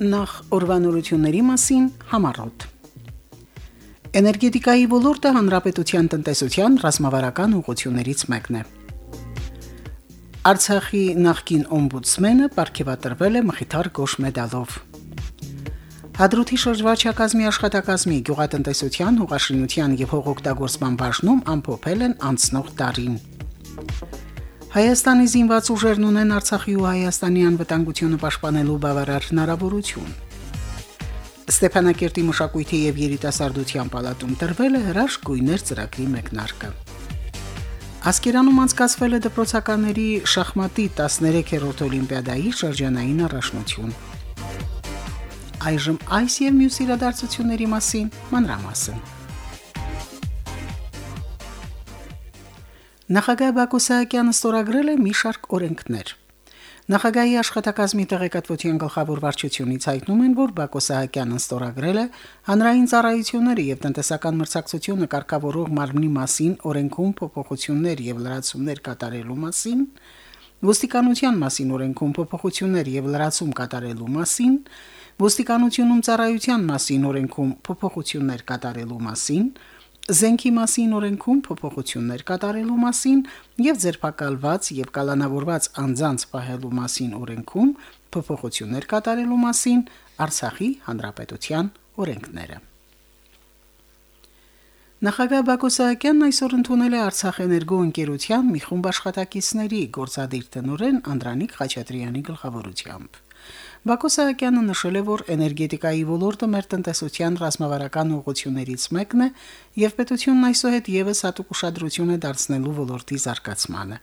Նախ օրվանորությունների մասին համառոտ։ Էներգետիկայի ոլորտը հանրապետության տնտեսության ռազմավարական ուղղություններից մեկն է։ Արցախի նախկին օմբուդսմենը ապարգևատրվել է Մխիթար Գոշ մեդալով։ Հադրութի շրջվարչակազմի աշխատակազմի գյուղատնտեսության, հողաշինության եւ հողօգտագործման բաժնում ամփոփել են անցնող տարին։ Հայաստանի զինված ուժերն ունեն Արցախի ու Հայաստանի անվտանգությունը պաշտպանելու բավարար հնարավորություն։ Ստեփանակերտի մշակույթի եւ երիտասարդության պալատում տրվել է հրաշք գույներ ծրագրի մեկնարկը։ Ասկերանում անցկացվել է դպրոցականների շախմատի 13-րդ օլիմպիադայի շրջանային առաջնություն։ Այժմ այս եւ մյուս իրադարձությունների մասին մանրամասն։ Նախագահ Բակո Սահակյանը ստորագրել է մի շարք օրենքներ։ Նախագահի աշխատակազմի տեղեկատվության գլխավոր վարչությունից հայտնում են, որ Բակո Սահակյանն ստորագրել է հանրային ծառայությունները եւ տնտեսական մրցակցությունը կարգավորող մարմնի մասին օրենքում փոփոխություններ եւ լրացումներ կատարելու մասին, ոստիկանության մասին օրենքում փոփոխություններ եւ լրացում կատարելու մասին, ոստիկանությունում ծառայության մասին օրենքում փոփոխություններ կատարելու մասին, զենքի մասին օրենքում փոփոխություններ կատարելու մասին եւ ձերբակալված եւ կալանավորված անձանց պահելու մասին օրենքում փոփոխություններ կատարելու մասին Արցախի հանրապետության օրենքները։ Նախագահ Բակո Սահակյանն այսօր ընդունել է Արցախ էներգո ընկերության մի խումբ աշխատակիցների գործադիր տնօրեն Անդրանիկ Խաչատրյանի գլխավորությամբ։ Բակո Սահակյանը նշել է, որ էներգետիկայի ոլորտը մեր տնտեսության ռազմավարական ուղղություններից մեկն է եւ պետությունն այսօհետ եւս հատուկ ուշադրություն է դարձնելու ոլորտի զարգացմանը։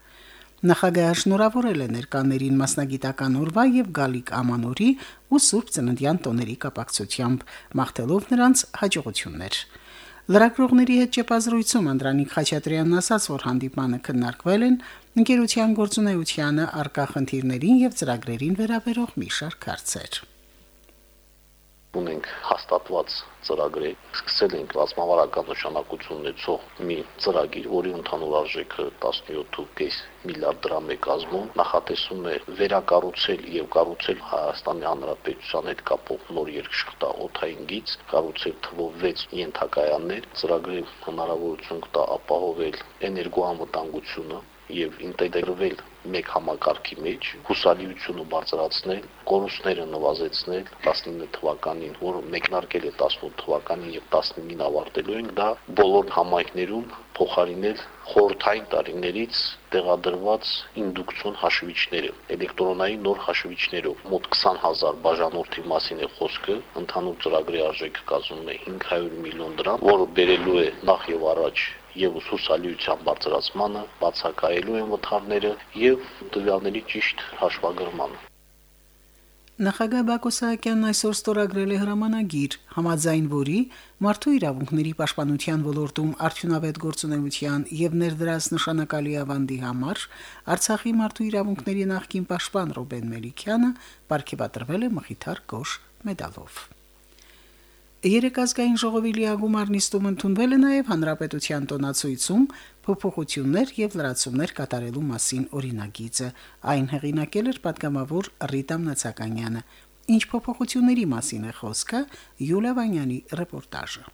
Նախագահը շնորհավորել է ներկաներին մասնագիտական օրվա եւ գալիք ամանորի ու Սուրբ Ծննդյան տոների կապակցությամբ, մաղթելով նրանց հաջողություններ։ Լրագրողների հետ ճեպազրույցում Անդրանիկ Խաչատրյանն ասաց, որ հանդիպանը քննարկվել են ընկերության գործունեությանը արկա խնդիրներին եւ ծրագրերին վերաբերող մի շարք հարցեր ունենք հաստատված ծրագրեր, սկսել ենք ռազմավարական նշանակություն ունեցող մի ծրագիր, որի ընդհանուր արժեքը 17.5 միլիարդ դրամ է կազմում, նախատեսում է վերակառուցել եւ կառուցել Հայաստանի Հանրապետության հետ կապող նոր երկշղթա օթային գիծ, կառուցել թվով 6 ենթակայաններ, ծրագրի հնարավորություն կտա ապահովել էներգոանվտանգությունը եւ ինտեգրվել մեկ համակարգի մեջ, հուսալիությունը բարձրացնել, կորուստները նվազեցնել 19 թվականին, որը մեկնարկել է 18 թվականին եւ 19-ին ավարտելու ենք, դա բոլոր համայնքներում փոխարինել խորթային տարիներից տեղադրված ինդուկցիոն հաշվիչները, էլեկտրոնային նոր հաշվիչներով։ Մոտ 20000 բաժանորդի մասին է խոսքը, ընդհանուր ծրագրի արժեքը կազմում է 500 միլիոն դրամ, որը բերելու է նախ եւ առաջ եւ ուսուսալիության բարձրացմանը, բացակայելու են վթարները եւ տվյալների ճիշտ հաշվագրմանը։ Նախագահ Բակո Սահակյանն այսօր ստորագրել է հրամանագիր, համաձայն որի մարդու իրավունքների պաշտպանության ոլորտում արդյունավետ գործունեության եւ ներդրած նշանակալի ավանդի համար Արցախի մարդու իրավունքների նախկին պաշտպան Ռոբեն Մելիքյանը ապարգևատրվել է Մխիթար Գոշ մեդալով։ Երեկազգային ժողովի լիագումար նիստում ընդունվել է նաև հանրապետության տոնացույցում փոփոխություններ եւ լրացումներ կատարելու մասին օրինագիծը։ Այն հեղինակել էր պատգամավոր Ռիտա Մնացականյանը։ Ինչ փոփոխությունների մասին է խոսքը, Յուլիա Վանյանի ռեպորտաժը։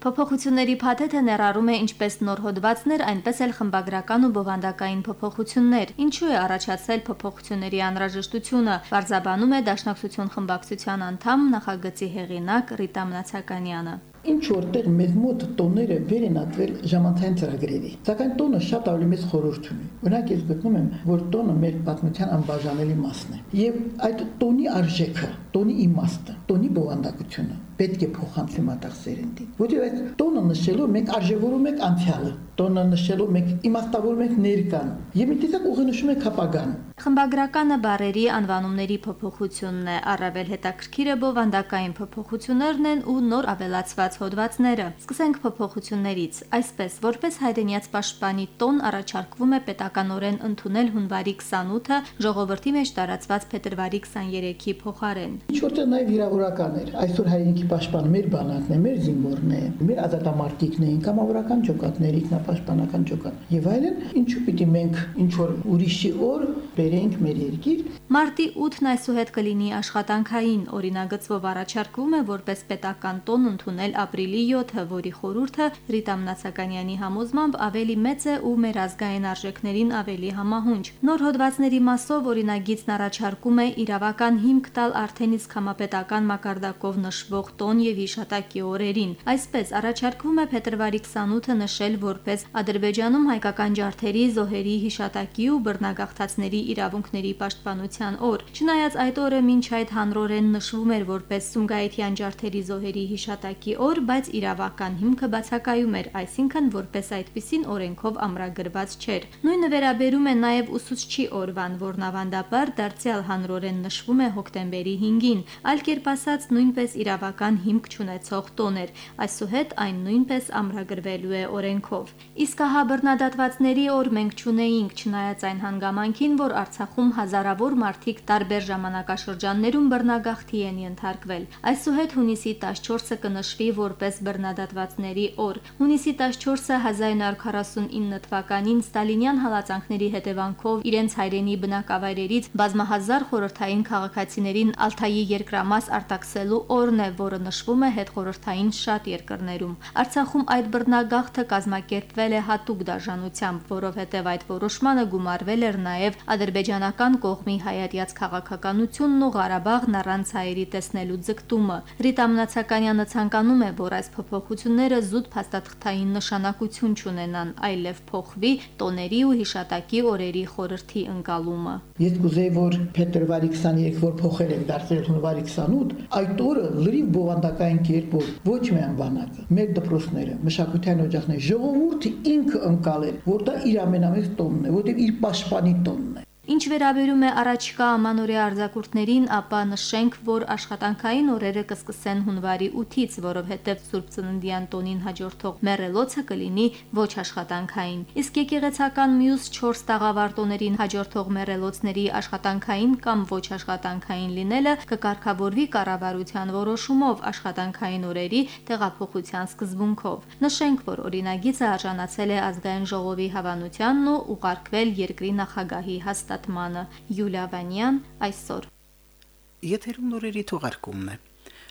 Փոփոխությունների փաթեթը ներառում է ինչպես նոր հոդվածներ, այնպես էլ խմբագրական ու բովանդակային փոփոխություններ։ Ինչու է առաջացել փոփոխությունների անհրաժեշտությունը, բարձաբանում է Դաշնակցություն խմբակցության անդամ նախագծի հեղինակ Ռիտա Մնացականյանը ինչ որտեղ մեզ մոտ տոները վեր են ատվել ժամանցային ծրագրերի։ Սակայն տոնը շատ ավելի մեծ խորհուրդ ունի։ Օրինակ ես գտնում եմ, որ տոնը մեր պատմության անբաժանելի մասն է։ Եվ այդ տոնի արժեքը, տոնի իմաստը, տոնի բովանդակությունը պետք է փոխանցի մտաղ սերնդին։ Որտեղ այդ տոնը նշելով մենք արժևորում ենք անցյալը, տոնը նշելով մենք իմաստավորում ենք ներկան եւ մի տեսակ ուղենշում ենք ապագան։ Խմբագրականը բարերի անվանումների փոփոխությունն է, առավել հետաքրքիրը բովանդակային փոփոխություններն են ու նոր ավելացված նշված հոդվածները։ Սկսենք փոփոխություններից։ Այսպես, որպես հայրենիաց պաշտպանի տոն առաջարկվում է պետականորեն ընդունել հունվարի 28-ը ժողովրդի մեջ տարածված փետրվարի 23-ի փոխարեն։ Ինչ որտեղ նաև վիրավորական էր։ Այսօր հայրենիքի պաշտպանը մեր բանակն է, մեր զինվորն է, մեր ազատամարտիկն են, կամավորական ջոկատներ, ինքնապաշտպանական ջոկատ։ Եվ այլն, ինչու պիտի մենք ինչ որ ուրիշի օր բերենք մեր երկիր։ Մարտի 8-ն այսուհետ կլինի աշխատանքային օրինագծվով առաջարկվում է որպես պետական տոն ընդունել ապրիլի 7-ը, որի խորհուրդը Ռիտա Մնացականյանի համոզմամբ ավելի մեծ է ու մեր ազգային արժեքներին ավելի համահունչ։ Նոր հոդվածների մասով օրինագիծն առաջարկում է իրավական հիմք տալ արդեն իսկ համապետական մակարդակով նշվող տոն եւ հիշատակի օրերին։ Այսպես առաջարկվում է փետրվարի 28-ը նշել որպես Ադրբեջանում հայկական ջարդերի, զոհերի հիշատակի ու բռնագաղթածների իրավունքների պաշտպանության օր։ Չնայած այդ օրը մինչ այդ հանրորեն նշվում էր որպես Սումգայիթյան ջարդերի զոհերի հիշատակի օր, բայց իրավական հիմքը բացակայում էր, այսինքն որպես այդպիսին օրենքով ամրագրված չէր։ Նույնը վերաբերում է նաև ուսուցչի օրվան, որն ավանդաբար դարձյալ հանրորեն նշվում է հոկտեմբերի 5-ին, այլ կերպ ասած նույնպես իրավական հիմք չունեցող տոն էր։ Այսուհետ այն նույնպես ամրագրվելու է օրենքով։ Իսկ ահա բռնադատվածների օր մենք չունեինք, չնայած այն հանգամանքին, որ Արցախում հազարավոր մարդիկ տարբեր ժամանակաշրջաններում բռնագաղթի են ենթարկվել։ Այսուհետ հունիսի 14-ը կնշվի որպես բռնադատվածների օր։ Հունիսի 14-ը 1949 թվականին Ստալինյան հալածանքների հետևանքով իրենց հայրենի բնակավայրերից բազմահազար խորհրդային քաղաքացիներին Ալթայի երկրամաս արտաքսելու օրն է, որը նշվում է հետխորհրդային շատ երկրներում։ Արցախում այդ բռնագաղթը կազմակերպվել է հատուկ դաշնությամբ, որովհետև այդ որոշմանը գումարվել էր նաև ադրբեջանական կողմի հայատյաց քաղաքականությունն ու Ղարաբաղն առանց հայերի տեսնելու ձգտումը։ Ռիտա Մնացականյանը ցանկանում է, որ այս փոփոխությունները զուտ փաստաթղթային նշանակություն չունենան, այլև փոխվի տոների ու հիշատակի օրերի խորհրդի ընկալումը։ Ես կուզեի, որ փետրվարի 23, որ փոխել են դարձել հունվարի 28, այդ օրը լրիվ բովանդակային կերպով ոչ միայն բանակը, մեր դպրոցները, մշակութային օջախները, ժողովուրդը ինքը ընկալել, որ դա իր ամենամեծ տոնն է, որտեղ իր պաշտպանի տոնն է։ Ինչ վերաբերում է առաջկա ամանորյա արձակուրդներին, ապա նշենք, որ աշխատանքային օրերը կսկսեն հունվարի 8-ից, որովհետև Սուրբ Ծննդյան տոնին հաջորդող մեռելոցը կլինի ոչ աշխատանքային։ Իսկ եկեղեցական մյուս 4 տաղավարտոներին հաջորդող մեռելոցների աշխատանքային կամ ոչ աշխատանքային լինելը կկարգավորվի կառավարության որոշումով աշխատանքային օրերի տեղափոխության սկզբունքով։ Նշենք, որ օրինագիծը արժանացել է ազգային ժողովի հավանությանն ու ուղարկվել երկրի նախագահի հաստատ հաստատմանը։ Յուլիա Վանյան այսօր։ Եթերում նորերի թողարկումն է։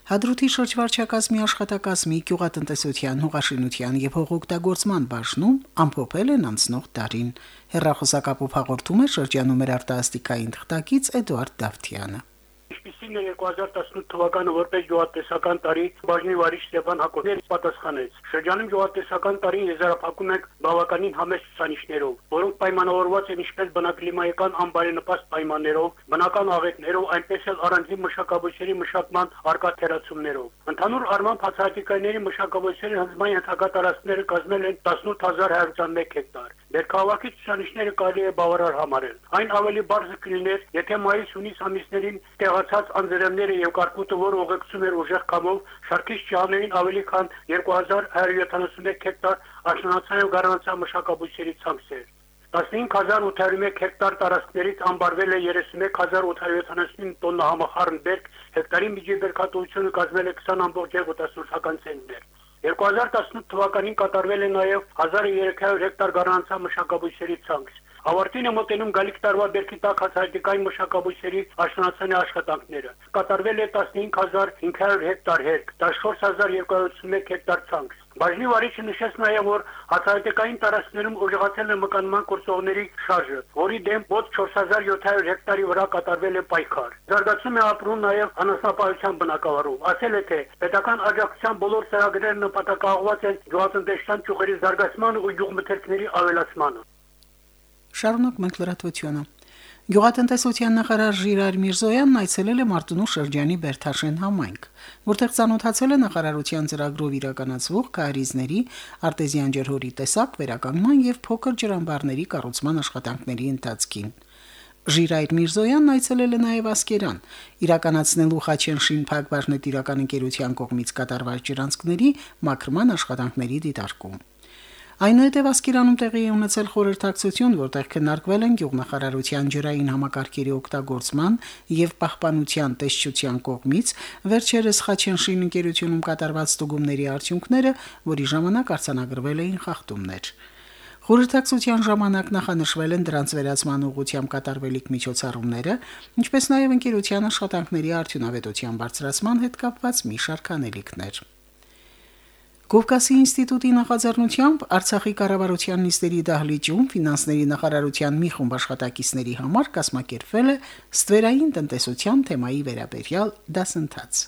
Հադրութի շրջվարչակազմի աշխատակազմի գյուղատնտեսության, հողաշինության եւ հողօգտագործման բաժնում ամփոփել են անցնող տարին։ Հերրախոսակապով հաղորդում է շրջանում մեր արտասթիկային թղթակից Էդուարդ Դավթյանը։ Ինչպիսին է 2018 թվականը որպես գյուղատնտեսական տարի բաժնի վարիչ Ստեփան Հակոբյանը պատասխանեց. Շրջանում գյուղատնտեսական տարին եզրափակում ենք բավականին համեստ ցուցանիշներով, որոնք պայմանավորված են ինչպես բնակլիմայական անբարենպաստ պայմաններով, բնական աղետներով, այնպես էլ առանձին մշակաբույսերի մշակման արկա թերացումներով։ Ընդհանուր առմամբ հացահատիկայինների մշակաբույսերի հնձման ենթակա տարածքները կազմել են 18121 հեկտար։ Ներքաղաքի ցուցանիշները կարելի է բավարար համարել։ Այն ավելի բարձր կլիներ, եթե մայիս-հունիս ամիսներին տեղացած անձրևները եւ կարկուտը, որ ուղեկցում էր ուժեղ կամով, շարքից ճահներին ավելի քան 2171 հեկտար աշնանացան եւ գարանացան մշակաբույսերի ցանքեր։ 15801 հեկտար տարածքներից ամբարվել է 31875 տոննա համախառն բերք, հեկտարի միջիբերքատվությունը կազմել է 20.8 ցենտներ։ 2018 թվականին կատարվել է նաև 1300 հեկտար գարանցա մշակաբույսերի ցանց։ Ավարտին է մոտենում գալիք տարվա բերքի տակ հացահատիկային մշակաբույսերի աշնանացանի աշխատանքները։ Կատարվել է 15500 հեկտար հերկ, 14281 հեկտար ցանց։ Բաժնի վարիչը նշեց նաև, որ հացահատիկային տարածքներում ուժեղացել է մկանման կուրսողների շարժը, որի դեմ մոտ 4700 հեկտարի վրա կատարվել է պայքար։ Զարգացում է ապրում նաև անասնապահության բնակավարում։ Ասել է, թե պետական աջակցության բոլոր ծրագրերը նպատակաուղված են գյուղատնտեսության ճյուղերի զարգացման ու գյուղմթերքների ավելացմանը։ Շարունակ մենք լրատվությունը։ Գյուղատնտեսության նախարար Ժիրայր Միրզոյանն այցելել է Մարտունու շրջանի Բերթաշեն համայնք, որտեղ ցանոթացել է նախարարության ծրագրով իրականացվող քարիզների, արտեզյան ջրհորի տեսակ վերականգնման եւ փոքր ջրամբարների կառուցման աշխատանքների ընթացքին։ Ժիրայր Միրզոյանն այցելել է նաև Ասկերան, իրականացնելու Խաչենշին Փակբարնետ իրական ընկերության կողմից կատարված ջրանցքների մաքրման աշխատանքների դիտարկում։ Այնուհետև Ասկերանում տեղի է ունեցել խորհրդակցություն, որտեղ քննարկվել են գյուղնախարարության ջրային համակարգերի օգտագործման եւ պահպանության տեսչության կողմից վերջերս Խաչենշին ընկերությունում կատարված ստուգումների արդյունքները, որի ժամանակ արձանագրվել էին խախտումներ։ Խորհրդակցության ժամանակ նախանշվել են դրանց վերացման ուղղությամբ կատարվելիք միջոցառումները, ինչպես նաև ընկերության աշխատանքների արդյունավետության բարձրացման հետ կապված մի շարք անելիքներ։ Կովկասի ինստիտուտի նախաձեռնությամբ Արցախի կառավարության նիստերի դահլիճում ֆինանսների նախարարության մի խումբ աշխատակիցների համար կազմակերպվել է ստվերային տնտեսության թեմայի վերաբերյալ դասընթաց։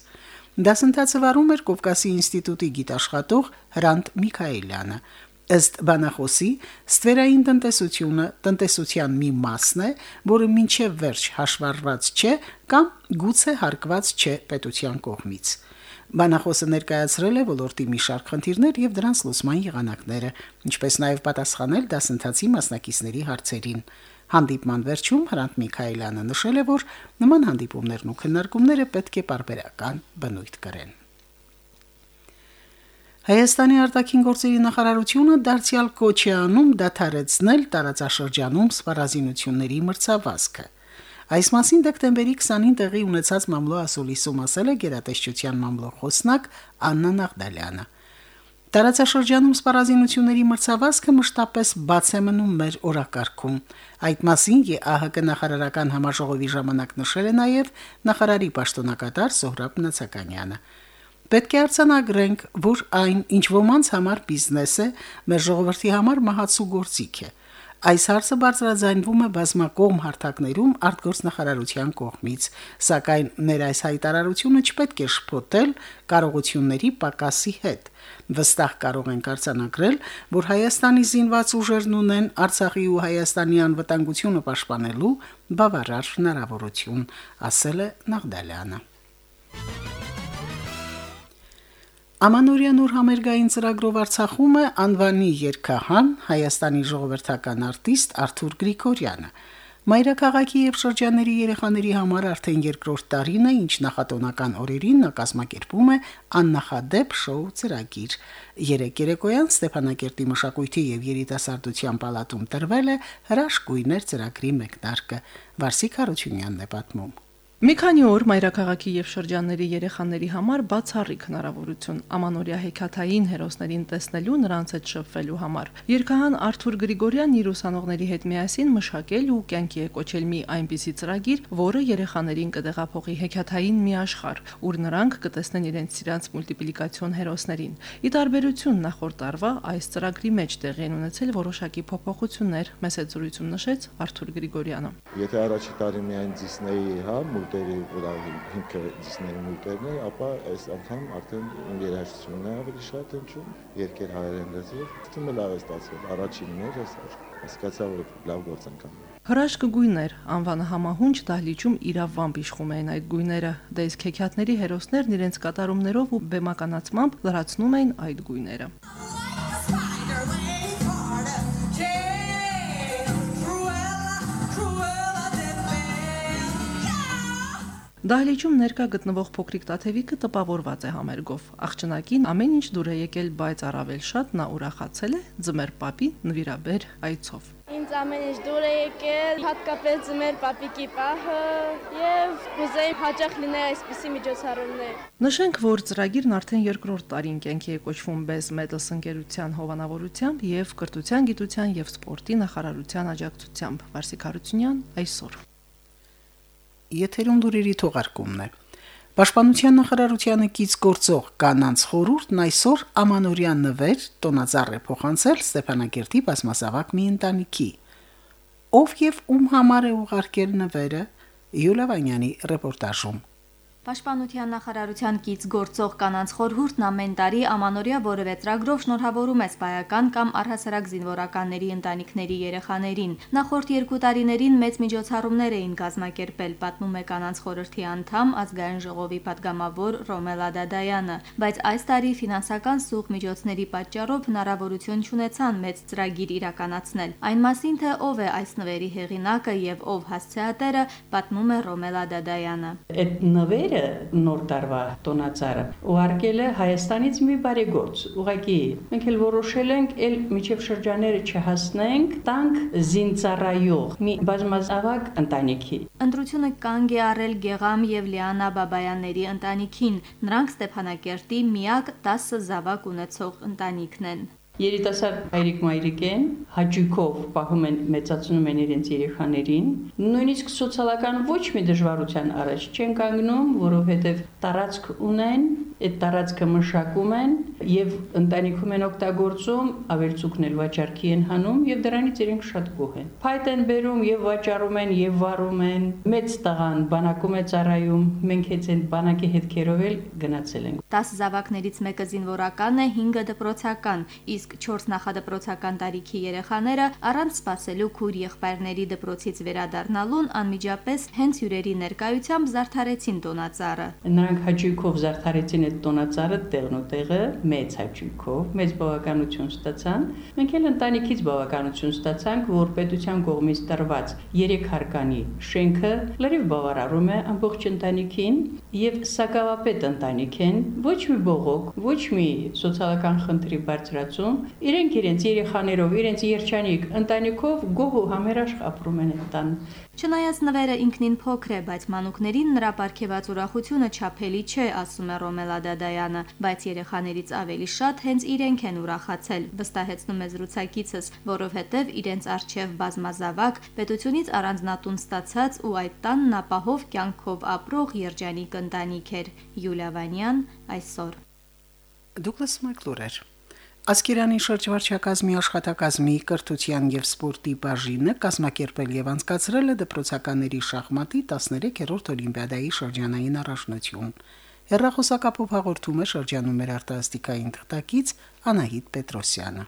Դասընթացը վարում էր Կովկասի ինստիտուտի գիտաշխատող Հրանտ Միքայելյանը։ Ըստ բանախոսի, ստվերային տնտեսությունը տնտեսության մի մասն է, որը մինչև վերջ հաշվառված չէ կամ գուցե հարկված չէ պետության կողմից։ Բանախոսը ներկայացրել է ոլորտի մի շարք խնդիրներ եւ դրանց լուսման եղանակները, ինչպես նաեւ պատասխանել դասընթացի մասնակիցների հարցերին։ Հանդիպման վերջում Հրանտ Միքայելյանը նշել է, որ նման հանդիպումներն ու քննարկումները պետք է բարբերական բնույթ կրեն։ Հայաստանի արտաքին գործերի նախարարությունը դարձյալ կոչ է անում դադարեցնել տարածաշրջանում սպառազինությունների մրցավազքը։ Այս մասին դեկտեմբերի 20-ին տեղի ունեցած մամլո ասուլիսում ասել է գերատեսչության մամլո խոսնակ Աննա Նաղդալյանը։ Տարածաշրջանում սպառազինությունների մրցավազքը մշտապես բաց է մնում մեր օրակարգում։ Այդ մասին ԵԱՀԿ նախարարական համաժողովի ժամանակ նշել է նաև նախարարի պաշտոնակատար Սոհրաբ Նացականյանը։ Պետք է արցանագրենք, որ այն ինչ ոմանց համար բիզնես է, մեր ժողովրդի համար մահացու գործիք է։ Այս հարցը բարձրաձայնվում է բազմակողմ հարթակներում արտգործնախարարության կողմից, սակայն մեր այս հայտարարությունը չպետք է շփոթել կարողությունների պակասի հետ։ Վստահ կարող ենք արձանագրել, որ Հայաստանի զինված ուժերն ունեն Արցախի ու Հայաստանի անվտանգությունը պաշտպանելու բավարար հնարավորություն, ասել է Նաղդալյանը։ Ամանորյան օր համերգային ծրագրով Արցախում է անվանի երկհան Հայաստանի ժողովրդական արտիստ Արթուր Գրիգորյանը։ Մայրաքաղաքի եւ շրջանների երեխաների համար արդեն երկրորդ տարին է, ինչ նախատոնական օրերին նա կազմակերպում է աննախադեպ շոու ծրագիր։ Երեք երեկոյան Ստեփանակերտի մշակույթի եւ երիտասարդության պալատում տրվել է հրաշք գույներ ծրագրի մեկնարկը։ Վարսիկ Հարությունյանն է պատմում։ Մի քանի օր մայրաքաղաքի եւ շրջանների երեխաների համար բացառիկ հնարավորություն ամանորյա հեքաթային հերոսներին տեսնելու նրանց հետ շփվելու համար։ Երկհան Արթուր Գրիգորյանն իր ուսանողների հետ միասին մշակել ու կյանքի է կոչել մի այնպիսի ծրագիր, որը երեխաներին կտեղափոխի հեքաթային մի աշխարհ, ուր նրանք կտեսնեն իրենց սիրած մուլտիպլիկացիոն հերոսներին։ Ի տարբերություն նախորդ տարվա այս ծրագրի մեջ տեղի են ունեցել որոշակի փոփոխություններ, մեծ զրույցում նշեց Արթուր Գրիգորյանը։ Եթե առաջի տարի միայն Disney-ի, հա, մուլտերի վրա հիմքը Disney-ի մուլտերն է, ապա այս անգամ արդեն երաժշտությունն է ավելի շատ հնչում, երկեր հայերեն լեզվով, թվում է լավ է ստացվել, առաջինն էր այս հասկացա, որ լավ գործ են կանում։ Հրաշք գույներ անվանը համահունչ դահլիճում իրավամբ իշխում էին այդ գույները, դե իսկ հեքիաթների հերոսներն իրենց կատարումներով ու բեմականացմամբ լրացնում էին այդ գույները։ Դահլիճում ներկա գտնվող փոքրիկ տաթևիկը տպավորված է համերգով։ Աղջնակին ամեն ինչ դուր է եկել, բայց առավել շատ նա ուրախացել է ձմեր պապի նվիրաբեր այցով։ Ինձ ամեն ինչ դուր է եկել, հատկապես ձմեր պապիկի պահը եւ կուզեի հաջող լինել այսպիսի միջոցառումներ։ Նշենք, որ ծրագիրն արդեն երկրորդ տարին կյանքի է կոչվում Best Metals ընկերության հովանավորությամբ եւ կրթության, գիտության եւ սպորտի նախարարության աջակցությամբ։ Վարսիկ Հարությունյան այսօր եթերում դուրերի թողարկումն է։ Պաշտպանության նախարարությանը կից գործող կանանց խորհուրդն այսօր ամանորյան նվեր տոնածառ է փոխանցել Ստեփանակերտի բազմազավակ մի ընտանիքի։ Ով եւ ում համար է ուղարկել նվերը Յուլիա Վանյանի ռեպորտաժում։ Պաշտպանության նախարարության կից գործող կանանց խորհուրդն ամեն տարի ամանորյա որևէ ծրագրով շնորհավորում է սպայական կամ առհասարակ զինվորականների ընտանիքների երեխաներին։ Նախորդ երկու տարիներին մեծ միջոցառումներ էին կազմակերպել, պատմում է կանանց խորհրդի անդամ ազգային ժողովի падգամավոր Ռոմելա Դադայանը, բայց այս տարի ֆինանսական սուղ միջոցների պատճառով հնարավորություն չունեցան մեծ ծրագիր իրականացնել։ Այն մասին, թե ով է այս նվերի հեղինակը եւ ով հասցեատերը, պատմում է Ռոմելա Դադայանը։ Այդ նվերը ծառերը նոր տարվա տոնածառը ուղարկել է Հայաստանից մի բարեգործ։ Ուղղակի մենք էլ որոշել ենք ել միջև շրջաները չհասնենք, տանք զինծառայող մի բազմազավակ ընտանիքի։ Ընտրությունը կանգ է առել Գեգամ եւ Լիանա Բաբայանների ընտանիքին։ Նրանք Ստեփանակերտի միակ 10 զավակ ունեցող ընտանիքն են երիտասարդ հայրիկ-մայրիկ են, հաճույքով պահում են, մեծացնում են իրենց երեխաներին։ Նույնիսկ սոցիալական ոչ մի դժվարության առաջ չեն կանգնում, որովհետև տարածք ունեն, այդ տարածքը մշակում են եւ ընտանիքում են օգտագործում, ավերցուկն էլ վաճառքի են հանում եւ դրանից իրենք շատ գոհ են։ Փայտ են բերում եւ վաճառում են եւ վառում են։ Մեծ տղան բանակում է ծառայում, մենք հենց այդ բանակի հետքերով էլ գնացել ենք։ 10 զավակներից մեկը զինվորական է, 5-ը դպրոցական, իսկ 4 նախադպրոցական տարիքի երեխաները առանց սпасելու քուր եղբայրների դպրոցից վերադառնալուն անմիջապես հենց հյուրերի ներկայությամբ զարդարեցին տոնածառը։ Նրանք հաճույքով զարդարեցին այդ տոնածառը տեղնուտեղը մեծ հաճույքով, մեծ բավականություն ստացան։ Մենք էլ ընտանիքից բավականություն ստացանք, որ պետության կողմից տրված 3 հարկանի շենքը լրիվ բավարարում է ամբողջ ընտանիքին եւ սակավապետ ընտանիք են, ոչ մի բողոք, ոչ մի սոցիալական խնդրի բարձրացում, իրենք իրենց երեխաներով, իրենց երջանիկ ընտանիքով գոհ ու համերաշխ ապրում են տան։ Չնայած նվերը ինքնին փոքր է, բայց մանուկներին նրա ապարքեված ուրախությունը չափելի չէ, ասում է Ռոմելա Դադայանը, բայց երեխաներից ավելի շատ հենց իրենք են ուրախացել, վստահեցնում է զրուցակիցս, որովհետև իրենց արչև բազմազավակ պետությունից առանձնատուն ստացած ու այդ տանն ապահով կյանքով ապրող երջանիկ ընտանիք էր։ Յուլիա Վանյան այսօր Դուգլաս Մակլուրեր Ասկերանի շրջվարչակազմի աշխատակազմի կրթության եւ սպորտի բաժինը կազմակերպել եւ անցկացրել է դպրոցականների շախմատի 13-րդ օլիմպիադայի շրջանային առաջնություն։ Հերրախոսակապով հաղորդում է շրջանում մեր արտասթիկային թղթակից Անահիտ Պետրոսյանը։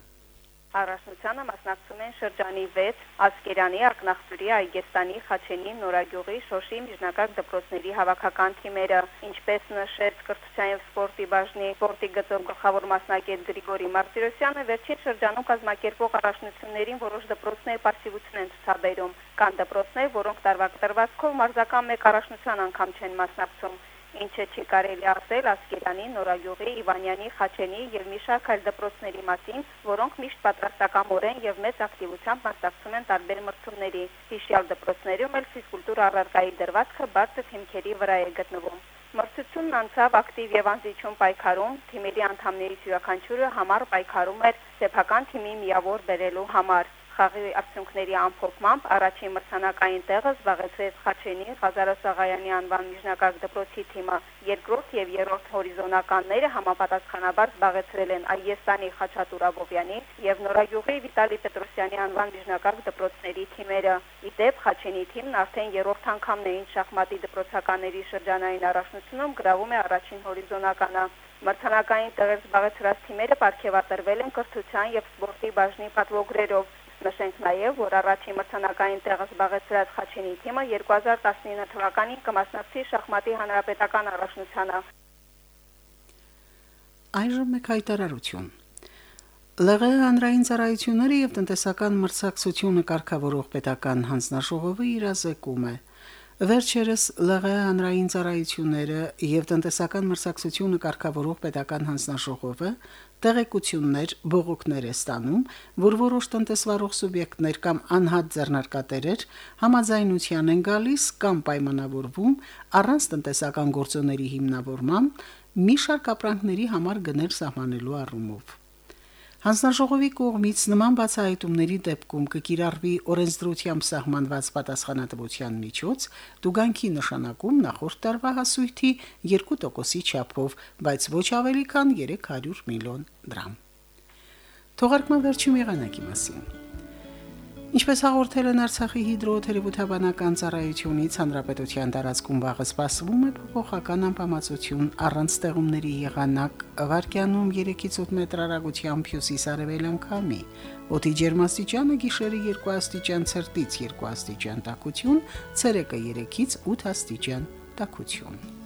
Հարասությանը մասնակցում են շրջանի 6 Ասկերանի, Արկնախտուրի, Այգեստանի, Խաչենի, Նորագյուղի, Շոշի միջնակարգ դպրոցների հավաքական թիմերը, ինչպես նշեց կրթության և սպորտի բաժնի սպորտի գծով գլխավոր մասնակից Գրիգորի Մարտիրոսյանը, վերջին շրջանում կազմակերպող առաջնություններին որոշ դպրոցներ пассивություն են ցուցաբերում, կան դպրոցներ, որոնք տարվակ տարվածքով մարզական մեկ առաջնության անգամ չեն մասնակցում ինչը չի կարելի ասել Ասկերանի, Նորագյուղի, Իվանյանի, Խաչենի եւ մի շարք այլ դպրոցների մասին, որոնք միշտ պատրաստակամորեն եւ մեծ ակտիվությամբ մասնակցում են տարբեր մրցումների։ Հիշյալ դպրոցներում էլ ֆիզկուլտուր առարկայի դրվածքը բարձր հիմքերի վրա է գտնվում։ Մրցությունն անցավ ակտիվ եւ անզիջում պայքարում, թիմերի անդամներից յուրաքանչյուրը համար պայքարում էր սեփական թիմի միավոր բերելու համար։ Խաղի արդյունքների ամփոփմամբ առաջին մրցանակային տեղը զբաղեցրեց Խաչենի Ղազարոս Աղայանի անվան միջնակարգ դպրոցի թիմը։ Երկրորդ եւ երրորդ հորիզոնականները համապատասխանաբար զբաղեցրել են Այեստանի Խաչատուր Աբովյանի եւ Նորագյուղի Վիտալի Պետրոսյանի անվան միջնակարգ դպրոցների թիմերը։ Իդեպ Խաչենի թիմն արդեն երրորդ անգամն է շախմատի դպրոցականների շրջանային առաջնությունում գրավում է առաջին հորիզոնականը։ Մրցանակային տեղեր զբաղեցրած թիմերը ապարգևատրվել են կրթության եւ սպորտի բաժնի պատվոգրերով։ Նշենք նաև, որ առաջին մրցանակային տեղը զբաղեցրած Խաչինի թիմը 2019 թվականին կմասնակցի շախմատի հանրապետական առաջնությանը։ Այժմ մեկ հայտարարություն։ ԼՂ հանրային ծառայությունները եւ տնտեսական մրցակցությունը կարգավորող պետական հանձնաժողովը իրազեկում է. Վերջերս ԼՂ հանրային ծառայությունները եւ տնտեսական մրցակցությունը կարգավորող պետական հանձնաժողովը տեղեկություններ, բողոքներ է ստանում, որ որոշ տնտեսվարող սուբյեկտներ կամ անհատ ձեռնարկատերեր համաձայնության են գալիս կամ պայմանավորվում առանց տնտեսական գործոնների հիմնավորման մի շարք ապրանքների համար գներ սահմանելու առումով։ Հանձնաժողովի կողմից նման բացահայտումների դեպքում կկիրառվի օրենսդրությամբ սահմանված պատասխանատվության միջոց դուգանքի նշանակում նախորդ տարվա հասույթի 2%-ի չափով, բայց ոչ ավելի քան 300 միլիոն դրամ։ Թողարկման վերջին եղանակի մասին։ Ինչպես հաղորդել են Արցախի հիդրոթերապևտաբանական ծառայությունից, հանրապետության տարածքում վաղը սպասվում է փոփոխական անբավարարություն առանց ստեղումների եղանակ վարկյանում 3-ից 8 մետր հեռագությամբ հյուսիս-արևելյան քամի։ Օդի ջերմաստիճանը գիշերը 2 աստիճան ցերտից 2 աստիճան տաքություն, ցերեկը 3-ից 8 աստիճան տաքություն։